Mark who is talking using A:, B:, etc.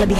A: lebih.